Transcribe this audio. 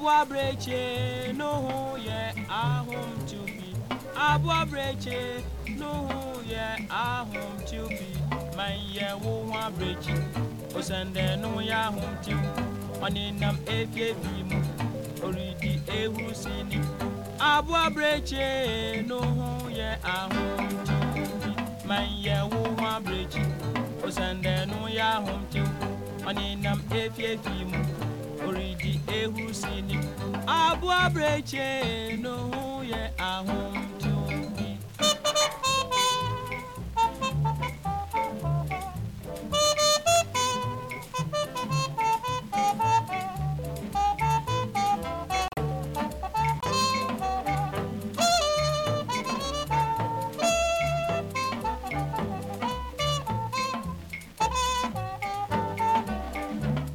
abụabreche n'ụhụ ya ahụm chubi abụabreche n'ụhụ ya ahụm chubi ma ihe wụhụ abrechi osende n'ụhụ ya ahụm chu ọnịnam efi efi mu oridi ehu sini abụabreche n'ụhụ ya ahụm chubi ma ihe wụhụ abrechi osende n'ụhụ ya ahụm chu ọnịnam efi efi mu abụabreche n'ụhụ ya ahụm